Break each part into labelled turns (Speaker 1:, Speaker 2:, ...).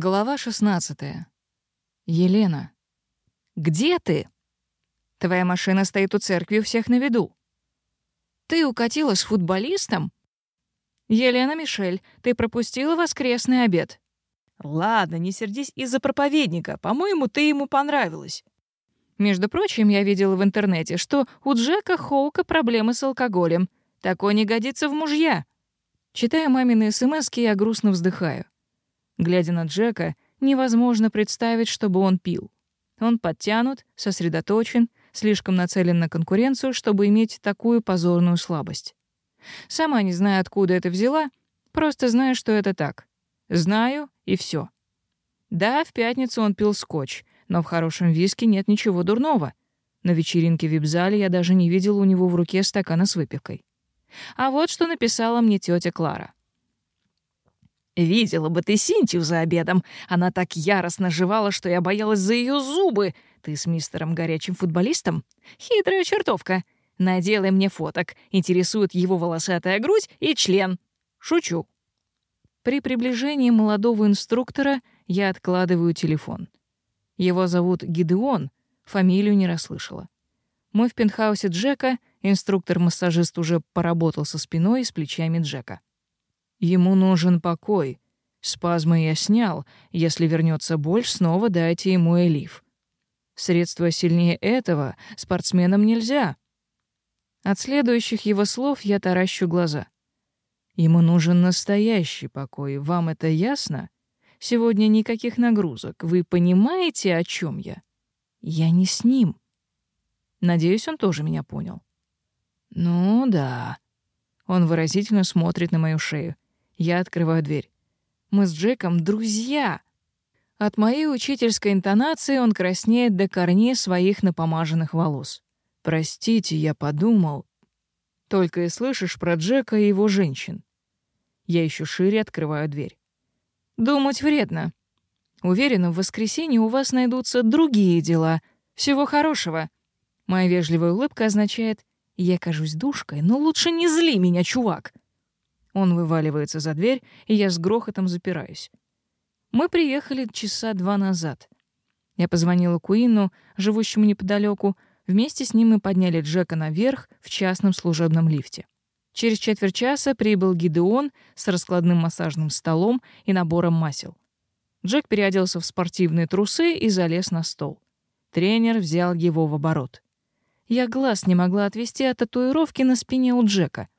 Speaker 1: Глава 16. Елена. Где ты? Твоя машина стоит у церкви у всех на виду. Ты укатила с футболистом? Елена Мишель, ты пропустила воскресный обед.
Speaker 2: Ладно, не сердись из-за проповедника. По-моему, ты ему понравилась.
Speaker 1: Между прочим, я видела в интернете, что у Джека Хоука проблемы с алкоголем. Такой не годится в мужья. Читая мамины СМСки я грустно вздыхаю. Глядя на Джека, невозможно представить, чтобы он пил. Он подтянут, сосредоточен, слишком нацелен на конкуренцию, чтобы иметь такую позорную слабость. Сама не знаю, откуда это взяла, просто знаю, что это так. Знаю, и все. Да, в пятницу он пил скотч, но в хорошем виске нет ничего дурного. На вечеринке в вип-зале я даже не видела у него в руке стакана с выпивкой. А вот что написала мне тетя Клара.
Speaker 2: Видела бы ты Синтию за обедом. Она так яростно жевала, что я боялась за ее зубы. Ты с мистером горячим футболистом? Хитрая чертовка. Наделай мне фоток. Интересует его волосатая грудь и член. Шучу.
Speaker 1: При приближении молодого инструктора я откладываю телефон. Его зовут Гидеон, фамилию не расслышала. Мы в пентхаусе Джека, инструктор-массажист уже поработал со спиной и с плечами Джека. Ему нужен покой. Спазмы я снял. Если вернется боль, снова дайте ему элиф. Средства сильнее этого спортсменам нельзя. От следующих его слов я таращу глаза. Ему нужен настоящий покой. Вам это ясно? Сегодня никаких нагрузок. Вы понимаете, о чем я? Я не с ним. Надеюсь, он тоже меня понял. Ну да. Он выразительно смотрит на мою шею. Я открываю дверь. Мы с Джеком друзья. От моей учительской интонации он краснеет до корней своих напомаженных волос. Простите, я подумал. Только и слышишь про Джека и его женщин. Я еще шире открываю дверь. Думать вредно. Уверена, в воскресенье у вас найдутся другие дела. Всего хорошего. Моя вежливая улыбка означает: я кажусь душкой, но лучше не зли меня, чувак. Он вываливается за дверь, и я с грохотом запираюсь. Мы приехали часа два назад. Я позвонила Куину, живущему неподалеку. Вместе с ним мы подняли Джека наверх в частном служебном лифте. Через четверть часа прибыл Гидеон с раскладным массажным столом и набором масел. Джек переоделся в спортивные трусы и залез на стол. Тренер взял его в оборот. Я глаз не могла отвести от татуировки на спине у Джека —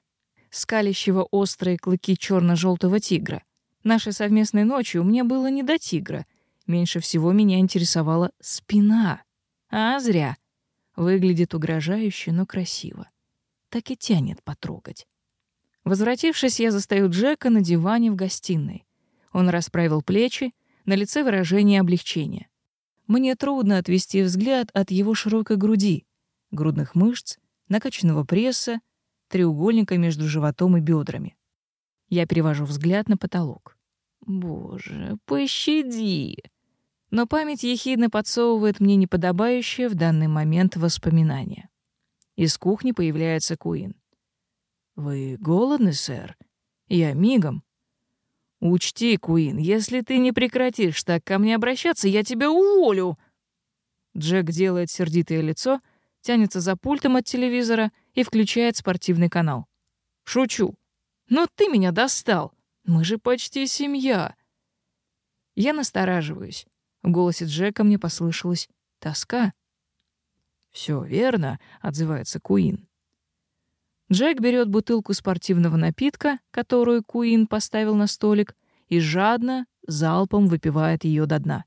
Speaker 1: скалящего острые клыки черно-желтого тигра. Нашей совместной ночью мне было не до тигра. Меньше всего меня интересовала спина. А зря. Выглядит угрожающе, но красиво. Так и тянет потрогать. Возвратившись, я застаю Джека на диване в гостиной. Он расправил плечи, на лице выражение облегчения. Мне трудно отвести взгляд от его широкой груди, грудных мышц, накачанного пресса треугольника между животом и бедрами. Я перевожу взгляд на потолок. Боже, пощади! Но память ехидно подсовывает мне неподобающее в данный момент воспоминание. Из кухни появляется Куин. «Вы голодны, сэр? Я мигом». «Учти, Куин, если ты не прекратишь так ко мне обращаться, я тебя уволю!» Джек делает сердитое лицо — тянется за пультом от телевизора и включает спортивный канал. Шучу. Но ты меня достал. Мы же почти семья. Я настораживаюсь. В голосе Джека мне послышалась тоска. Все верно, отзывается Куин. Джек берет бутылку спортивного напитка, которую Куин поставил на столик, и жадно, залпом выпивает ее до дна.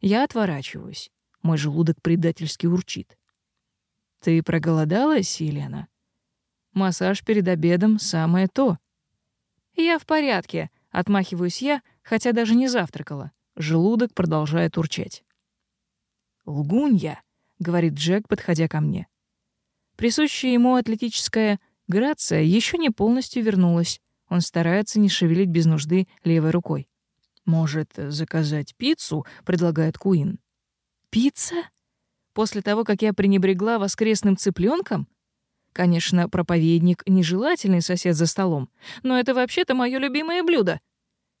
Speaker 1: Я отворачиваюсь. Мой желудок предательски урчит. Ты проголодалась, Елена? Массаж перед обедом самое то. Я в порядке, отмахиваюсь я, хотя даже не завтракала. Желудок продолжает урчать. Лгунья, говорит Джек, подходя ко мне. Присущая ему атлетическая грация еще не полностью вернулась. Он старается не шевелить без нужды левой рукой. «Может, заказать пиццу?» — предлагает Куин. «Пицца?» после того, как я пренебрегла воскресным цыпленком? Конечно, проповедник — нежелательный сосед за столом, но это вообще-то мое любимое блюдо.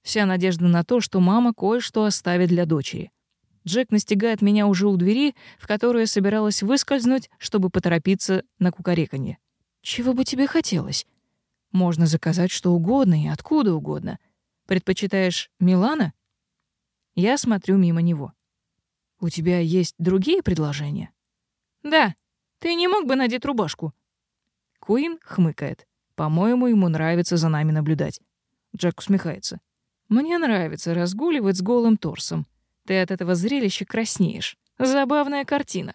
Speaker 1: Вся надежда на то, что мама кое-что оставит для дочери. Джек настигает меня уже у двери, в которую я собиралась выскользнуть, чтобы поторопиться на кукареканье. «Чего бы тебе хотелось?» «Можно заказать что угодно и откуда угодно. Предпочитаешь Милана?» Я смотрю мимо него. У тебя есть другие предложения? Да. Ты не мог бы надеть рубашку? Куин хмыкает. По-моему, ему нравится за нами наблюдать. Джек усмехается. Мне нравится разгуливать с голым торсом. Ты от этого зрелища краснеешь. Забавная картина.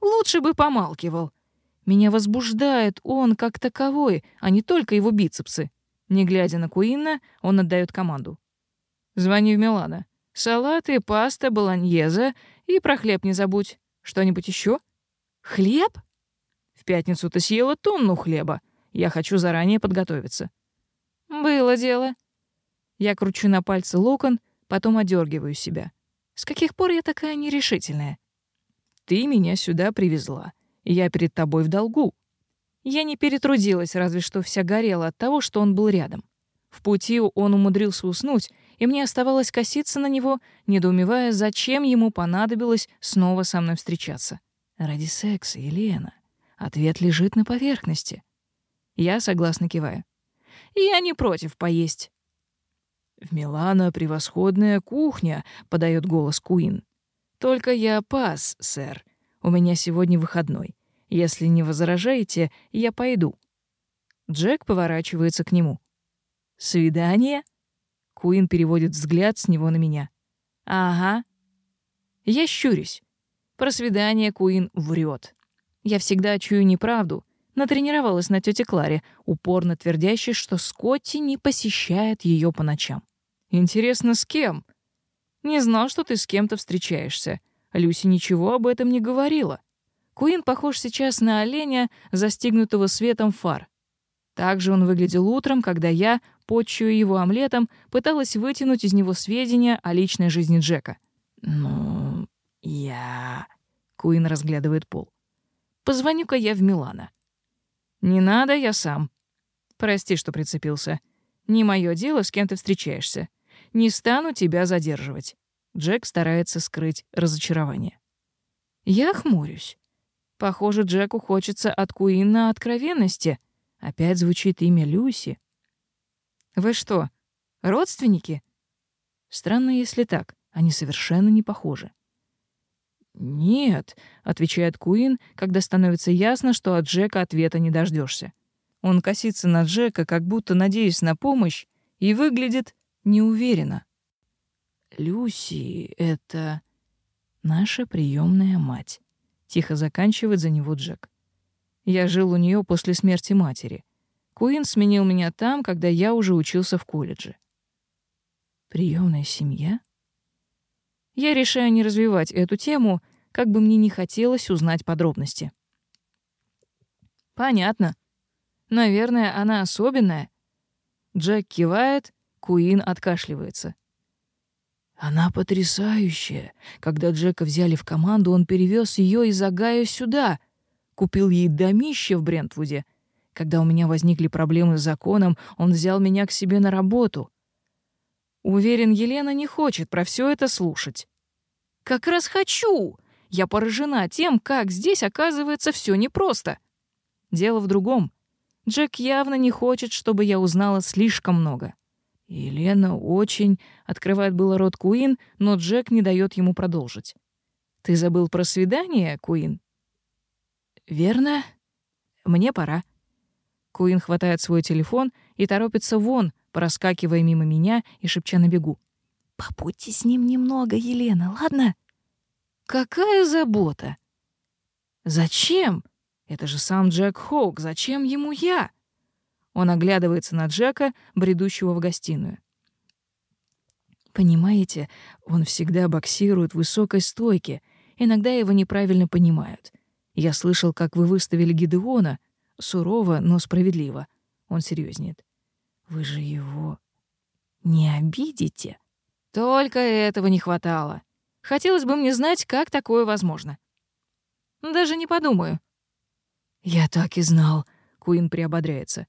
Speaker 1: Лучше бы помалкивал. Меня возбуждает он как таковой, а не только его бицепсы. Не глядя на Куина, он отдает команду. Звони в Милана. Салат и паста баланьеза и про хлеб не забудь. Что-нибудь еще? Хлеб? В пятницу ты съела тонну хлеба. Я хочу заранее подготовиться. Было дело. Я кручу на пальце локон, потом одергиваю себя. С каких пор я такая нерешительная? Ты меня сюда привезла. Я перед тобой в долгу. Я не перетрудилась, разве что вся горела от того, что он был рядом. В пути он умудрился уснуть, и мне оставалось коситься на него, недоумевая, зачем ему понадобилось снова со мной встречаться. «Ради секса, Елена. Ответ лежит на поверхности». Я согласно киваю. «Я не против поесть». «В Милана превосходная кухня», — подает голос Куин. «Только я пас, сэр. У меня сегодня выходной. Если не возражаете, я пойду». Джек поворачивается к нему. «Свидание?» Куин переводит взгляд с него на меня. «Ага». Я щурюсь. Про свидание Куин врет. Я всегда чую неправду. Натренировалась на тете Кларе, упорно твердящей, что Скотти не посещает ее по ночам. «Интересно, с кем?» «Не знал, что ты с кем-то встречаешься. Люси ничего об этом не говорила». Куин похож сейчас на оленя, застигнутого светом фар. Так же он выглядел утром, когда я подчуя его омлетом, пыталась вытянуть из него сведения о личной жизни Джека. «Ну, я...» — Куин разглядывает пол. «Позвоню-ка я в Милана». «Не надо, я сам». «Прости, что прицепился. Не мое дело, с кем ты встречаешься. Не стану тебя задерживать». Джек старается скрыть разочарование. Я хмурюсь. Похоже, Джеку хочется от Куина откровенности. Опять звучит имя Люси. Вы что, родственники? Странно, если так. Они совершенно не похожи. Нет, отвечает Куин, когда становится ясно, что от Джека ответа не дождешься. Он косится на Джека, как будто надеясь на помощь, и выглядит неуверенно. Люси — это наша приемная мать. Тихо заканчивает за него Джек. Я жил у нее после смерти матери. Куин сменил меня там, когда я уже учился в колледже. Приемная семья? Я решаю не развивать эту тему, как бы мне не хотелось узнать подробности. Понятно. Наверное, она особенная. Джек кивает, Куин откашливается. Она потрясающая. Когда Джека взяли в команду, он перевез ее из Агая сюда, купил ей домище в Брентвуде — когда у меня возникли проблемы с законом, он взял меня к себе на работу. Уверен, Елена не хочет про все это слушать. Как раз хочу. Я поражена тем, как здесь оказывается все непросто. Дело в другом. Джек явно не хочет, чтобы я узнала слишком много. Елена очень открывает было рот Куин, но Джек не дает ему продолжить. Ты забыл про свидание, Куин? Верно? Мне пора. Куин хватает свой телефон и торопится вон, проскакивая мимо меня и шепча на бегу. «Побудьте с ним немного, Елена, ладно?» «Какая забота!» «Зачем? Это же сам Джек Хоук, зачем ему я?» Он оглядывается на Джека, бредущего в гостиную. Понимаете, он всегда боксирует в высокой стойке. Иногда его неправильно понимают. Я слышал, как вы выставили Гидеона — сурово, но справедливо. Он серьезнеет. Вы же его не обидите. Только этого не хватало. Хотелось бы мне знать, как такое возможно. Даже не подумаю. Я так и знал. Куин приободряется.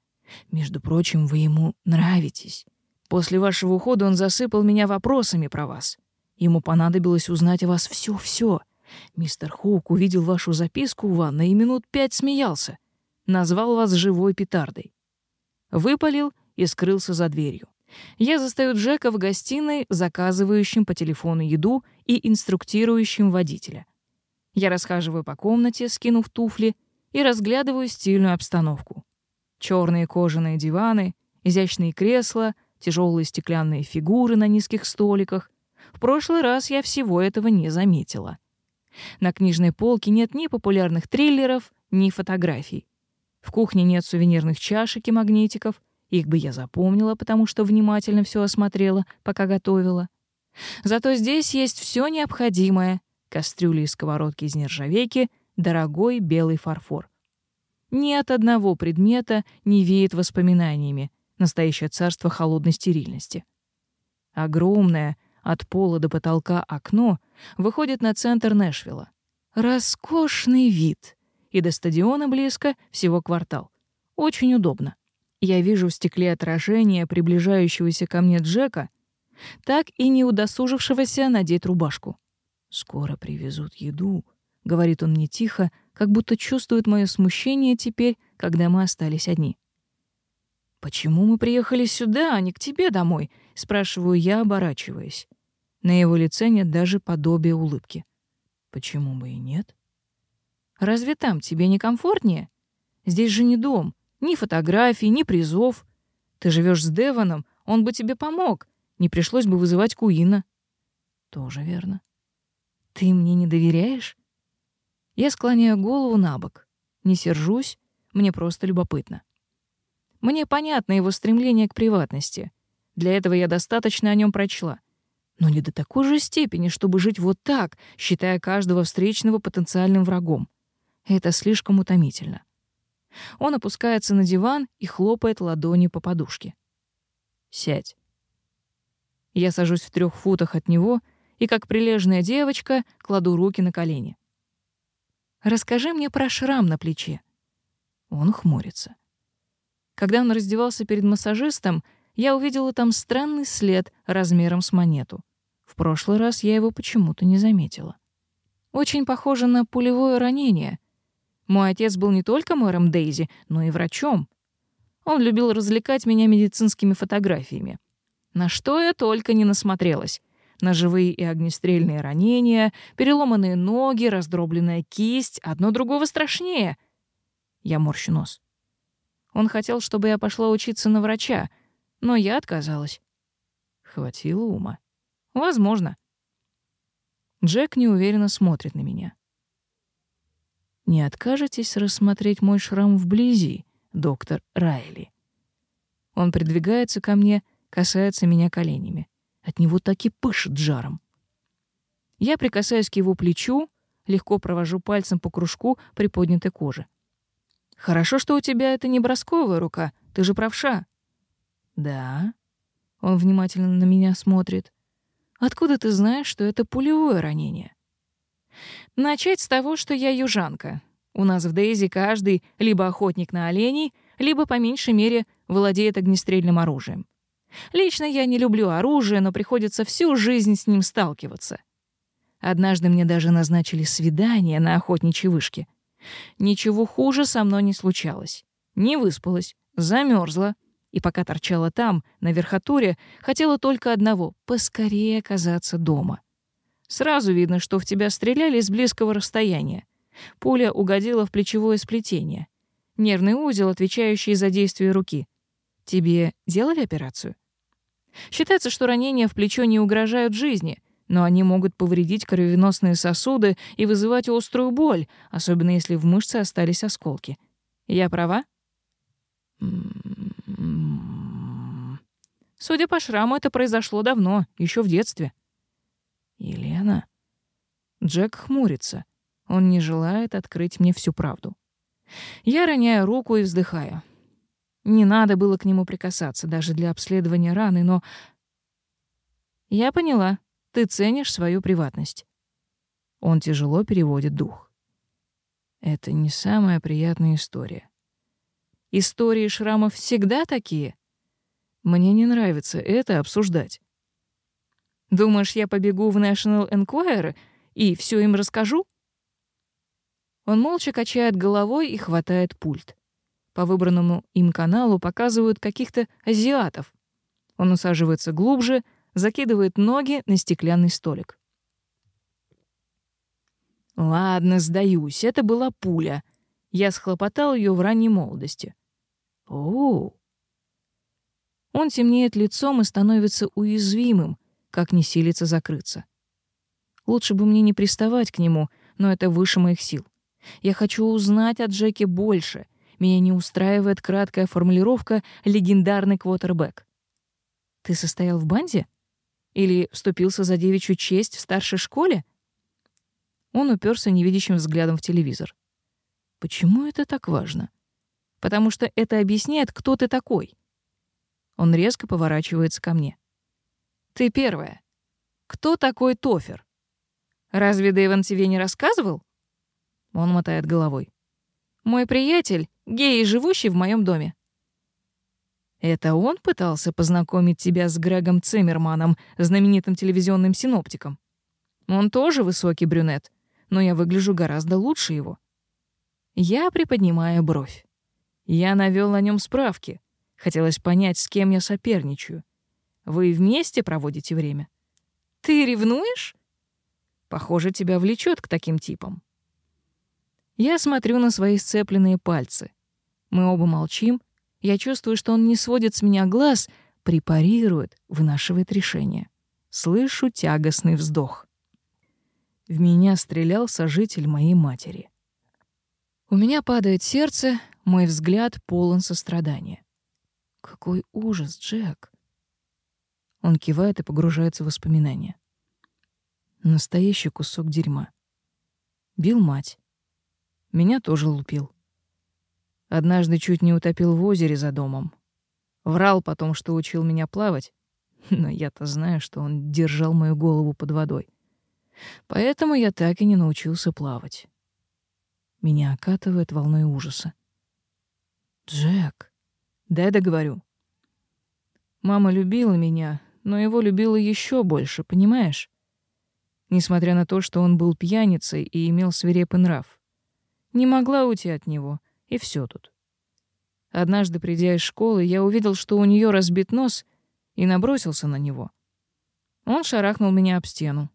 Speaker 1: Между прочим, вы ему нравитесь. После вашего ухода он засыпал меня вопросами про вас. Ему понадобилось узнать о вас все-все. Мистер Хоук увидел вашу записку у ванной и минут пять смеялся назвал вас живой петардой. Выпалил и скрылся за дверью. Я застаю Джека в гостиной, заказывающим по телефону еду и инструктирующим водителя. Я расхаживаю по комнате, скинув туфли, и разглядываю стильную обстановку. Черные кожаные диваны, изящные кресла, тяжелые стеклянные фигуры на низких столиках. В прошлый раз я всего этого не заметила. На книжной полке нет ни популярных триллеров, ни фотографий. В кухне нет сувенирных чашек и магнитиков. Их бы я запомнила, потому что внимательно все осмотрела, пока готовила. Зато здесь есть все необходимое. Кастрюли и сковородки из нержавейки, дорогой белый фарфор. Ни от одного предмета не веет воспоминаниями. Настоящее царство холодной стерильности. Огромное, от пола до потолка окно выходит на центр Нэшвилла. Роскошный вид — и до стадиона близко всего квартал. Очень удобно. Я вижу в стекле отражение приближающегося ко мне Джека, так и не удосужившегося надеть рубашку. «Скоро привезут еду», — говорит он мне тихо, как будто чувствует мое смущение теперь, когда мы остались одни. «Почему мы приехали сюда, а не к тебе домой?» — спрашиваю я, оборачиваясь. На его лице нет даже подобия улыбки. «Почему бы и нет?» Разве там тебе не комфортнее? Здесь же не дом, ни фотографий, ни призов. Ты живешь с Деваном, он бы тебе помог. Не пришлось бы вызывать Куина. Тоже верно. Ты мне не доверяешь? Я склоняю голову на бок. Не сержусь, мне просто любопытно. Мне понятно его стремление к приватности. Для этого я достаточно о нем прочла. Но не до такой же степени, чтобы жить вот так, считая каждого встречного потенциальным врагом. Это слишком утомительно. Он опускается на диван и хлопает ладонью по подушке. «Сядь». Я сажусь в трех футах от него и, как прилежная девочка, кладу руки на колени. «Расскажи мне про шрам на плече». Он хмурится. Когда он раздевался перед массажистом, я увидела там странный след размером с монету. В прошлый раз я его почему-то не заметила. Очень похоже на пулевое ранение, мой отец был не только мэром Дейзи, но и врачом. Он любил развлекать меня медицинскими фотографиями. На что я только не насмотрелась. на живые и огнестрельные ранения, переломанные ноги, раздробленная кисть, одно другого страшнее. Я морщу нос. Он хотел, чтобы я пошла учиться на врача, но я отказалась. Хватило ума. Возможно. Джек неуверенно смотрит на меня. Не откажетесь рассмотреть мой шрам вблизи, доктор Райли? Он придвигается ко мне, касается меня коленями. От него так и пышет жаром. Я прикасаюсь к его плечу, легко провожу пальцем по кружку приподнятой кожи. «Хорошо, что у тебя это не бросковая рука, ты же правша». «Да». Он внимательно на меня смотрит. «Откуда ты знаешь, что это пулевое ранение?» Начать с того, что я южанка. У нас в Дейзи каждый либо охотник на оленей, либо, по меньшей мере, владеет огнестрельным оружием. Лично я не люблю оружие, но приходится всю жизнь с ним сталкиваться. Однажды мне даже назначили свидание на охотничьей вышке. Ничего хуже со мной не случалось. Не выспалась, замерзла, и пока торчала там, на верхотуре, хотела только одного — поскорее оказаться дома. Сразу видно, что в тебя стреляли с близкого расстояния. Пуля угодила в плечевое сплетение. Нервный узел, отвечающий за действие руки. Тебе делали операцию? Считается, что ранения в плечо не угрожают жизни, но они могут повредить кровеносные сосуды и вызывать острую боль, особенно если в мышце остались осколки. Я права? М-м-м. Судя по шраму, это произошло давно, еще в детстве. «Елена?» Джек хмурится. Он не желает открыть мне всю правду. Я роняю руку и вздыхаю. Не надо было к нему прикасаться, даже для обследования раны, но... Я поняла. Ты ценишь свою приватность. Он тяжело переводит дух. Это не самая приятная история. Истории шрамов всегда такие. Мне не нравится это обсуждать.
Speaker 2: Думаешь, я побегу в National Enquirer и все им расскажу? Он молча качает головой и хватает пульт. По выбранному им каналу показывают каких-то азиатов. Он усаживается глубже, закидывает ноги на стеклянный столик. Ладно, сдаюсь, это была пуля. Я схлопотал ее в ранней молодости. О. Он темнеет лицом и становится уязвимым, как не силится закрыться. Лучше бы мне не приставать к нему, но это выше моих сил. Я хочу узнать о Джеке больше. Меня не устраивает краткая формулировка «легендарный квотербек». Ты состоял в банде? Или вступился за девичью честь в старшей школе? Он уперся невидящим взглядом в телевизор. Почему это так важно? Потому что это объясняет, кто ты такой. Он резко поворачивается ко мне. Ты первая. Кто такой Тофер? Разве Дэйвен тебе не рассказывал? Он мотает головой. Мой приятель, гей, живущий в моем доме. Это он пытался познакомить тебя с Грегом Циммерманом, знаменитым телевизионным синоптиком. Он тоже высокий брюнет, но я выгляжу гораздо лучше его. Я приподнимаю бровь. Я навел о нем справки. Хотелось понять, с кем я соперничаю. Вы вместе проводите время. Ты ревнуешь? Похоже, тебя влечет к таким типам. Я смотрю на свои сцепленные пальцы. Мы оба молчим. Я чувствую, что он не сводит с меня глаз, препарирует, вынашивает решение. Слышу тягостный вздох. В меня стрелял сожитель моей матери. У меня падает сердце, мой взгляд полон сострадания. Какой ужас, Джек. Он кивает и погружается в воспоминания. Настоящий кусок дерьма. Бил мать. Меня тоже лупил. Однажды чуть не утопил в озере за домом. Врал потом, что учил меня плавать, но я-то знаю, что он держал мою голову под водой. Поэтому я так и не научился плавать. Меня окатывает волной ужаса. «Джек, дай договорю». Мама любила меня, но его любила еще больше, понимаешь? Несмотря на то, что он был пьяницей и имел свирепый нрав. Не могла уйти от него, и все тут. Однажды, придя из школы, я увидел, что у нее разбит нос, и набросился на него. Он шарахнул меня об стену.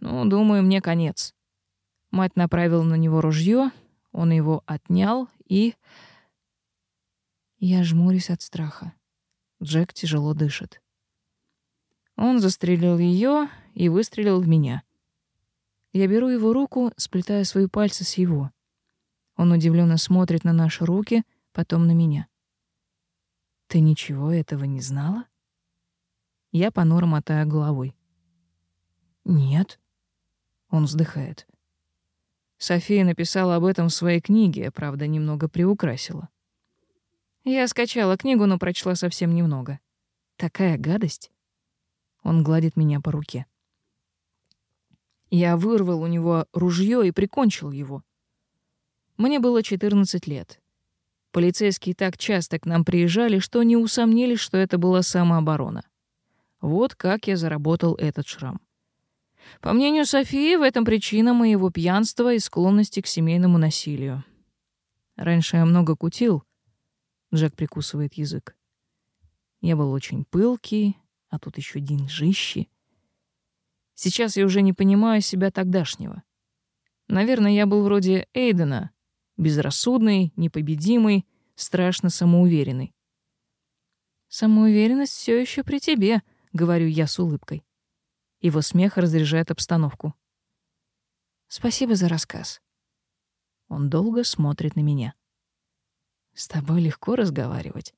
Speaker 2: Ну, думаю, мне конец. Мать направила на него ружье, он его отнял и... Я жмурюсь от страха. Джек тяжело дышит. Он застрелил ее и выстрелил в меня. Я беру его руку, сплетая свои пальцы с его. Он удивленно смотрит на наши руки, потом на меня. Ты ничего этого не знала? Я понуро мотаю головой. Нет. Он вздыхает. София написала об этом в своей книге, правда, немного приукрасила. Я скачала книгу, но прочла совсем немного. Такая гадость. Он гладит меня по руке. Я вырвал у него ружье и прикончил его. Мне было 14 лет. Полицейские так часто к нам приезжали, что не усомнились, что это была самооборона. Вот как я заработал этот шрам. По мнению Софии, в этом причина моего пьянства и склонности к семейному насилию. Раньше я много кутил. Джек прикусывает язык. Я был очень пылкий, а тут еще деньжищи. Сейчас я уже не понимаю себя тогдашнего. Наверное, я был вроде Эйдена, безрассудный, непобедимый, страшно самоуверенный. «Самоуверенность все еще при тебе», — говорю я с улыбкой. Его смех разряжает обстановку. «Спасибо за рассказ». Он долго смотрит на меня. «С тобой легко разговаривать».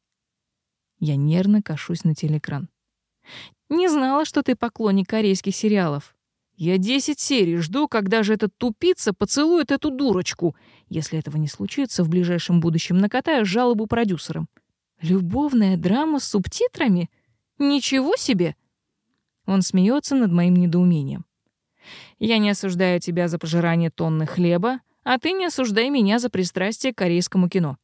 Speaker 2: Я нервно кашусь на телекран. Не знала, что ты поклонник корейских сериалов. Я 10 серий жду, когда же этот тупица поцелует эту дурочку. Если этого не случится, в ближайшем будущем накатаю жалобу продюсерам. Любовная драма с субтитрами? Ничего себе! Он смеется над моим недоумением. Я не осуждаю тебя за пожирание тонны хлеба, а ты не осуждай меня за пристрастие к корейскому кино.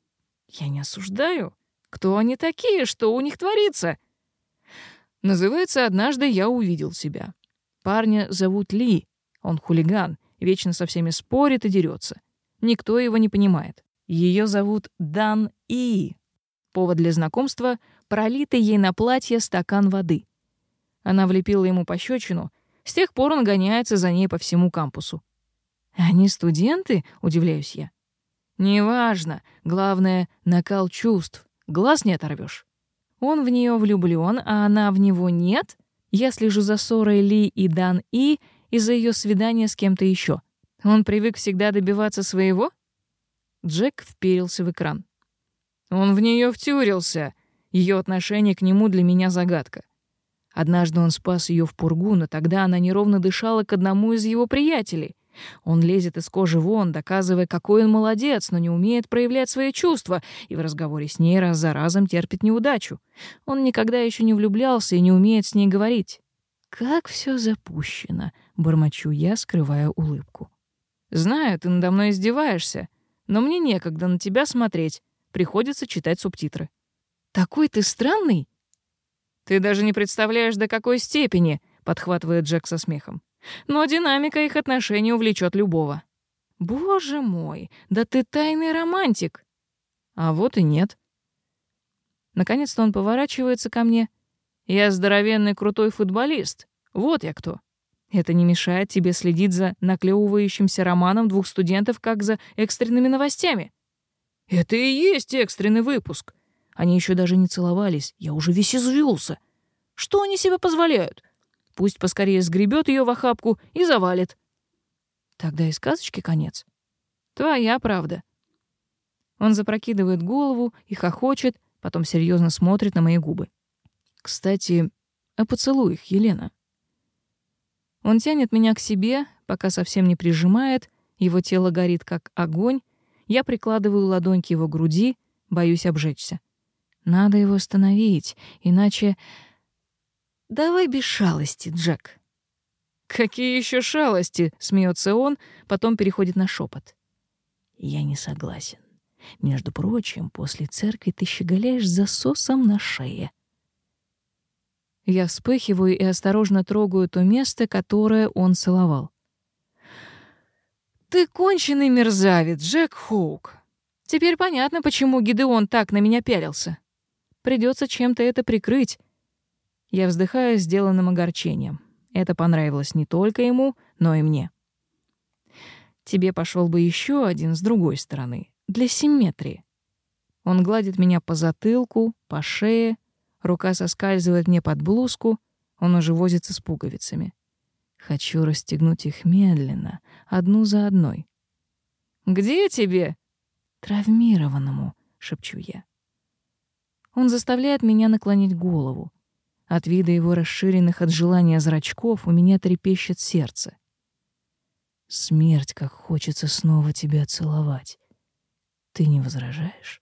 Speaker 2: Я не осуждаю. Кто они такие, что у них творится?
Speaker 1: Называется «Однажды я увидел себя». Парня зовут Ли. Он хулиган, вечно со всеми спорит и дерется. Никто его не понимает. Ее зовут Дан И. Повод для знакомства — пролитый ей на платье стакан воды. Она влепила ему пощечину. С тех пор он гоняется за ней по всему кампусу. «Они студенты?» — удивляюсь я. «Неважно. Главное — накал чувств. Глаз не оторвешь. Он в нее влюблен, а она в него нет? Я слежу за ссорой Ли и Дан И из-за ее свидания с кем-то еще. Он привык всегда добиваться своего? Джек вперился в экран. Он в нее втюрился. Ее отношение к нему для меня загадка. Однажды он спас ее в пургу, но тогда она неровно дышала к одному из его приятелей. Он лезет из кожи вон, доказывая, какой он молодец, но не умеет проявлять свои чувства и в разговоре с ней раз за разом терпит неудачу. Он никогда еще не влюблялся и не умеет с ней говорить. «Как все запущено!» — бормочу я, скрывая улыбку. «Знаю, ты надо мной издеваешься, но мне некогда на тебя смотреть. Приходится читать субтитры». «Такой ты странный!» «Ты даже не представляешь, до какой степени!» подхватывает Джек со смехом. Но динамика их отношений увлечет любого. Боже мой, да ты тайный романтик. А вот и нет. Наконец-то он поворачивается ко мне. Я здоровенный крутой футболист. Вот я кто. Это не мешает тебе следить за наклевывающимся романом двух студентов как за экстренными новостями. Это и есть экстренный выпуск. Они еще даже не целовались. Я уже весь извелся. Что они себе позволяют? Пусть поскорее сгребет ее в охапку и завалит. Тогда и сказочки конец. Твоя правда. Он запрокидывает голову и хохочет, потом серьезно смотрит на мои губы. Кстати, а поцелуй их, Елена. Он тянет меня к себе, пока совсем не прижимает, его тело горит как огонь. Я прикладываю ладонь к его груди, боюсь обжечься. Надо его остановить, иначе... «Давай без шалости, Джек». «Какие еще шалости?» — смеется он, потом переходит на шепот. «Я не согласен. Между прочим, после церкви ты щеголяешь засосом на шее». Я вспыхиваю и осторожно трогаю то место, которое он целовал. «Ты конченый мерзавец, Джек Хоук!» Теперь понятно, почему Гидеон так на меня пялился. Придется чем-то это прикрыть, я вздыхаю сделанным огорчением. Это понравилось не только ему, но и мне. Тебе пошел бы еще один с другой стороны, для симметрии. Он гладит меня по затылку, по шее, рука соскальзывает мне под блузку, он уже возится с пуговицами. Хочу расстегнуть их медленно, одну за одной. «Где тебе?» «Травмированному», — шепчу я. Он заставляет меня наклонить голову, от вида его расширенных от желания зрачков у меня трепещет сердце. Смерть, как хочется снова тебя целовать. Ты не возражаешь?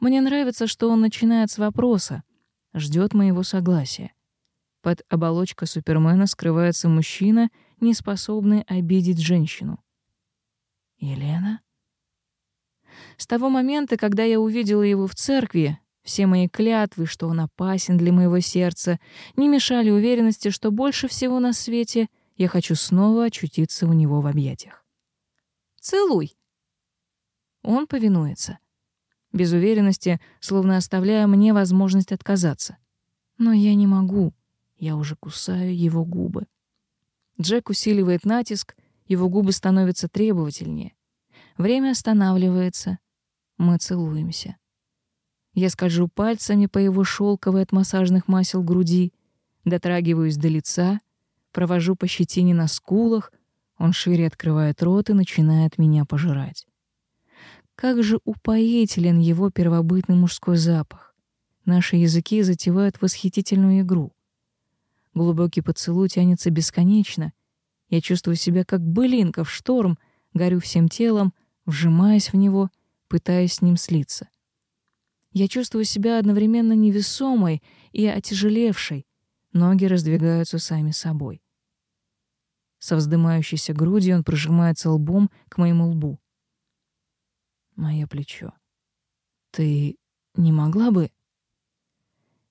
Speaker 1: Мне нравится, что он начинает с вопроса, ждет моего согласия. Под оболочкой Супермена скрывается мужчина, не способный обидеть женщину. Елена? С того момента, когда я увидела его в церкви, все мои клятвы, что он опасен для моего сердца, не мешали уверенности, что больше всего на свете я хочу снова очутиться у него в объятиях. «Целуй!» Он повинуется. Без уверенности, словно оставляя мне возможность отказаться. Но я не могу. Я уже кусаю его губы. Джек усиливает натиск, его губы становятся требовательнее. Время останавливается. Мы целуемся. Я скольжу пальцами по его шелковой от массажных масел груди, дотрагиваюсь до лица, провожу по щетине на скулах, он шире открывает рот и начинает меня пожирать. Как же упоителен его первобытный мужской запах. Наши языки затевают восхитительную игру. Глубокий поцелуй тянется бесконечно. Я чувствую себя как былинка в шторм, горю всем телом, вжимаясь в него, пытаясь с ним слиться. Я чувствую себя одновременно невесомой и отяжелевшей. Ноги раздвигаются сами собой. Со вздымающейся грудью он прижимается лбом к моему лбу. Мое плечо. Ты не могла бы...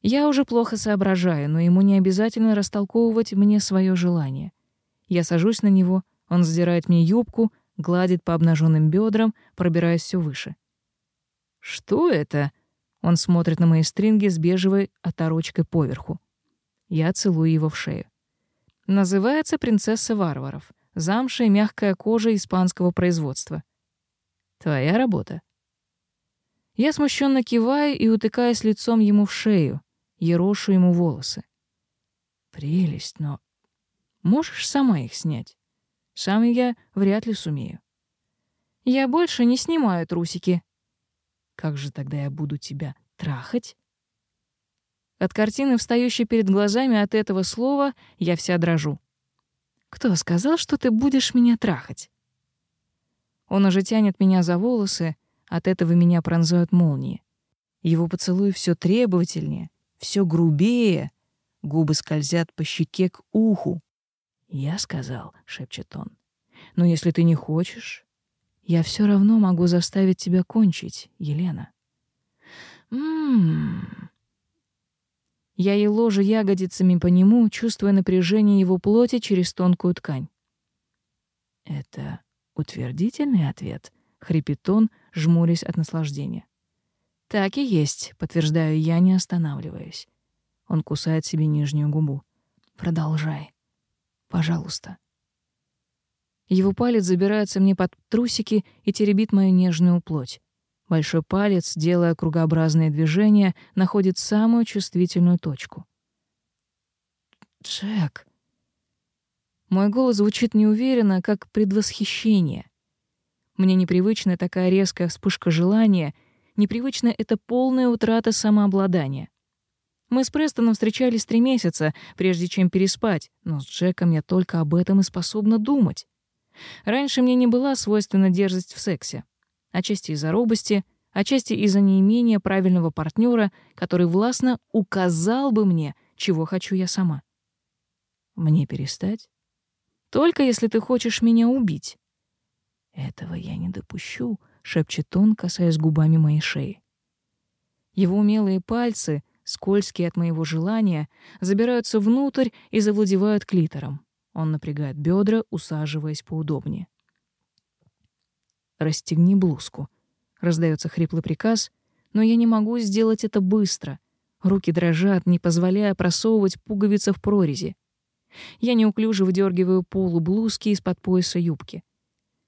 Speaker 1: Я уже плохо соображаю, но ему не обязательно растолковывать мне свое желание. Я сажусь на него, он сдирает мне юбку, гладит по обнаженным бедрам, пробираясь все выше. «Что это?» Он смотрит на мои стринги с бежевой оторочкой поверху. Я целую его в шею. Называется «Принцесса варваров». Замша и мягкая кожа испанского производства. Твоя работа. Я смущенно киваю и утыкаюсь лицом ему в шею, ерошу ему волосы. Прелесть, но... Можешь сама их снять? Сам я вряд ли сумею. Я больше не снимаю трусики, как же тогда я буду тебя трахать? От картины, встающей перед глазами от этого слова, я вся дрожу. Кто сказал, что ты будешь меня трахать? Он уже тянет меня за волосы, от этого меня пронзают молнии. Его поцелуй все требовательнее, все грубее. Губы скользят по щеке к уху. «Я сказал», — шепчет он. «Но если ты не хочешь, я все равно могу заставить тебя кончить, Елена. Ммм. Я ей ложу ягодицами по нему, чувствуя напряжение его плоти через тонкую ткань. Это утвердительный ответ, хрипит он, жмурясь от наслаждения. Так и есть, подтверждаю я, не останавливаясь. Он кусает себе нижнюю губу. Продолжай. Пожалуйста. Его палец забирается мне под трусики и теребит мою нежную плоть. Большой палец, делая кругообразные движения, находит самую чувствительную точку. «Джек!» Мой голос звучит неуверенно, как предвосхищение. Мне непривычна такая резкая вспышка желания, непривычна эта полная утрата самообладания. Мы с Престоном встречались три месяца, прежде чем переспать, но с Джеком я только об этом и способна думать. Раньше мне не была свойственна дерзость в сексе. Отчасти из-за робости, отчасти из-за неимения правильного партнера, который властно указал бы мне, чего хочу я сама. Мне перестать? Только если ты хочешь меня убить. Этого я не допущу, шепчет он, касаясь губами моей шеи. Его умелые пальцы, скользкие от моего желания, забираются внутрь и завладевают клитором. Он напрягает бедра, усаживаясь поудобнее. «Расстегни блузку», — раздается хриплый приказ, но я не могу сделать это быстро. Руки дрожат, не позволяя просовывать пуговицы в прорези. Я неуклюже выдергиваю полу блузки из-под пояса юбки.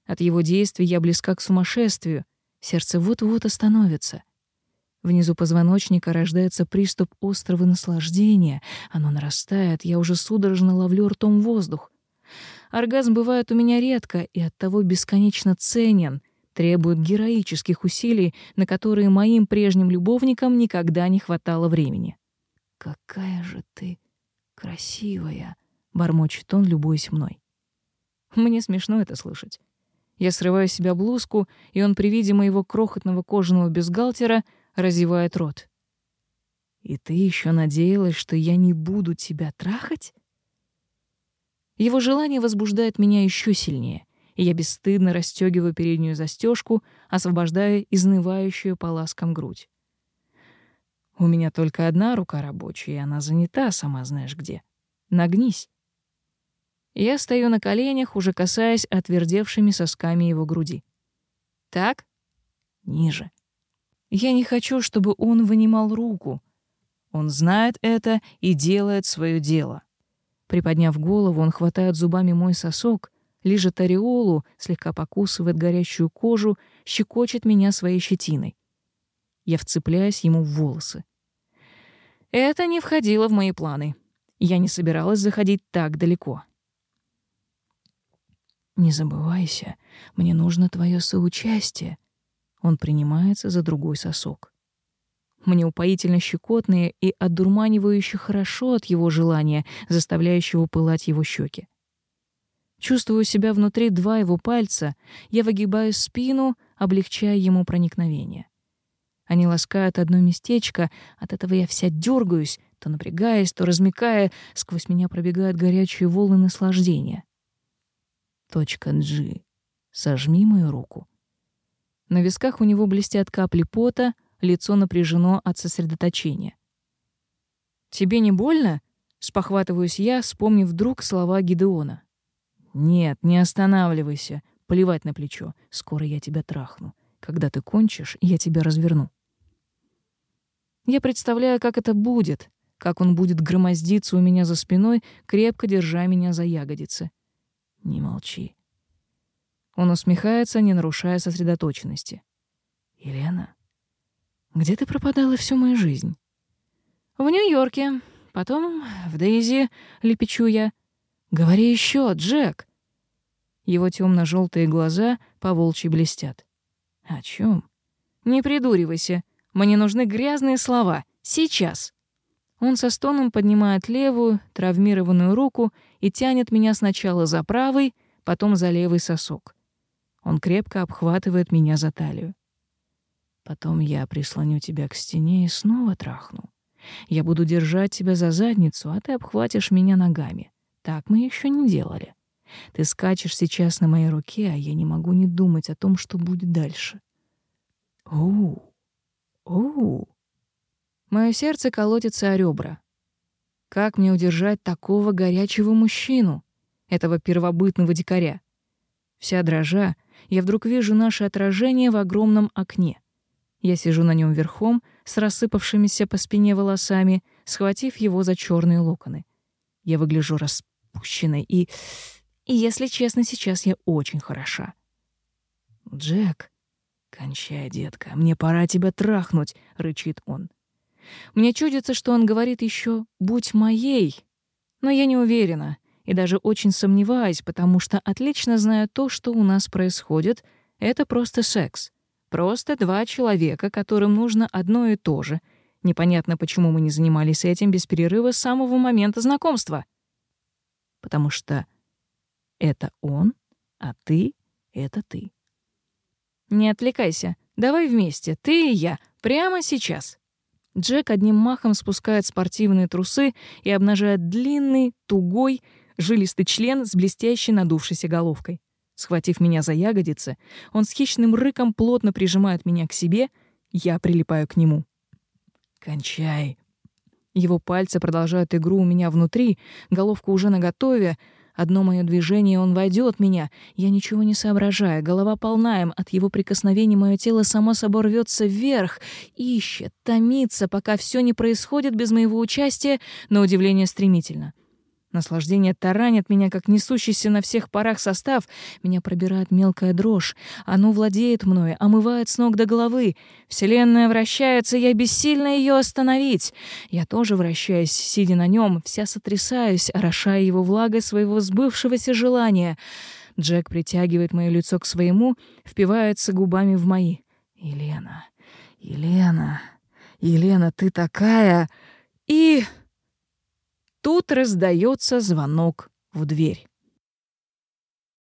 Speaker 1: От его действий я близка к сумасшествию, сердце вот-вот остановится — Внизу позвоночника рождается приступ острого наслаждения. Оно нарастает, я уже судорожно ловлю ртом воздух. Оргазм бывает у меня редко и оттого бесконечно ценен, требует героических усилий, на которые моим прежним любовникам никогда не хватало времени. «Какая же ты красивая!» — бормочет он, любуясь мной. Мне смешно это слышать. Я срываю с себя блузку, и он при виде моего крохотного кожаного бюстгальтера — разевает рот. «И ты еще надеялась, что я не буду тебя трахать?» Его желание возбуждает меня еще сильнее, и я бесстыдно расстегиваю переднюю застежку, освобождая изнывающую по ласкам грудь. У меня только одна рука рабочая, и она занята, сама знаешь где. Нагнись. Я стою на коленях, уже касаясь отвердевшими сосками его груди. Так? Ниже. Я не хочу, чтобы он вынимал руку. Он знает это и делает свое дело. Приподняв голову, он хватает зубами мой сосок, лижет ореолу, слегка покусывает горящую кожу, щекочет меня своей щетиной. Я вцепляюсь ему в волосы. Это не входило в мои планы. Я не собиралась заходить так далеко. Не забывайся, мне нужно твое соучастие, он принимается за другой сосок. Мне упоительно щекотные и одурманивающие хорошо от его желания, заставляющего пылать его щеки. Чувствую себя внутри два его пальца, я выгибаю спину, облегчая ему проникновение. Они ласкают одно местечко, от этого я вся дергаюсь, то напрягаясь, то размекая, сквозь меня пробегают горячие волны наслаждения. Точка G. Сожми мою руку. На висках у него блестят капли пота, лицо напряжено от сосредоточения. «Тебе не больно?» — спохватываюсь я, вспомнив вдруг слова Гидеона. «Нет, не останавливайся. Плевать на плечо. Скоро я тебя трахну. Когда ты кончишь, я тебя разверну». Я представляю, как это будет, как он будет громоздиться у меня за спиной, крепко держа меня за ягодицы. «Не молчи. Он усмехается, не нарушая сосредоточенности. «Елена, где ты пропадала всю мою жизнь?» «В Нью-Йорке. Потом в Дейзи лепечу я. Говори еще, Джек!» Его темно желтые глаза по волчьи блестят. «О чем? «Не придуривайся. Мне нужны грязные слова. Сейчас!» Он со стоном поднимает левую, травмированную руку и тянет меня сначала за правый, потом за левый сосок. Он крепко обхватывает меня за талию. Потом я прислоню тебя к стене и снова трахну. Я буду держать тебя за задницу, а ты обхватишь меня ногами. Так мы еще не делали. Ты скачешь сейчас на моей руке, а я не могу не думать о том, что будет дальше. Оу. Оу. Мое сердце колотится о ребра. Как мне удержать такого горячего мужчину, этого первобытного дикаря? Вся дрожа, я вдруг вижу наше отражение в огромном окне. Я сижу на нем верхом, с рассыпавшимися по спине волосами, схватив его за черные локоны. Я выгляжу распущенной и... И, если честно, сейчас я очень хороша. «Джек, кончай, детка, мне пора тебя трахнуть», — рычит он. Мне чудится, что он говорит еще «будь моей», но я не уверена и даже очень сомневаюсь, потому что отлично знаю то, что у нас происходит, это просто секс. Просто два человека, которым нужно одно и то же. Непонятно, почему мы не занимались этим без перерыва с самого момента знакомства. Потому что это он, а ты — это ты. Не отвлекайся. Давай вместе, ты и я, прямо сейчас. Джек одним махом спускает спортивные трусы и обнажает длинный, тугой, жилистый член с блестящей надувшейся головкой. Схватив меня за ягодицы, он с хищным рыком плотно прижимает меня к себе, я прилипаю к нему. «Кончай!» Его пальцы продолжают игру у меня внутри, головка уже наготове. Одно мое движение, он войдет меня. Я ничего не соображаю, голова полная им. От его прикосновений мое тело само собой рвется вверх, ищет, томится, пока все не происходит без моего участия, но удивление стремительно. Наслаждение таранит меня, как несущийся на всех парах состав. Меня пробирает мелкая дрожь. Оно владеет мной, омывает с ног до головы. Вселенная вращается, я бессильно ее остановить. Я тоже вращаюсь, сидя на нем, вся сотрясаюсь, орошая его влагой своего сбывшегося желания. Джек притягивает мое лицо к своему, впивается губами в мои. «Елена, Елена, Елена, ты такая...» И... Тут раздается звонок в дверь.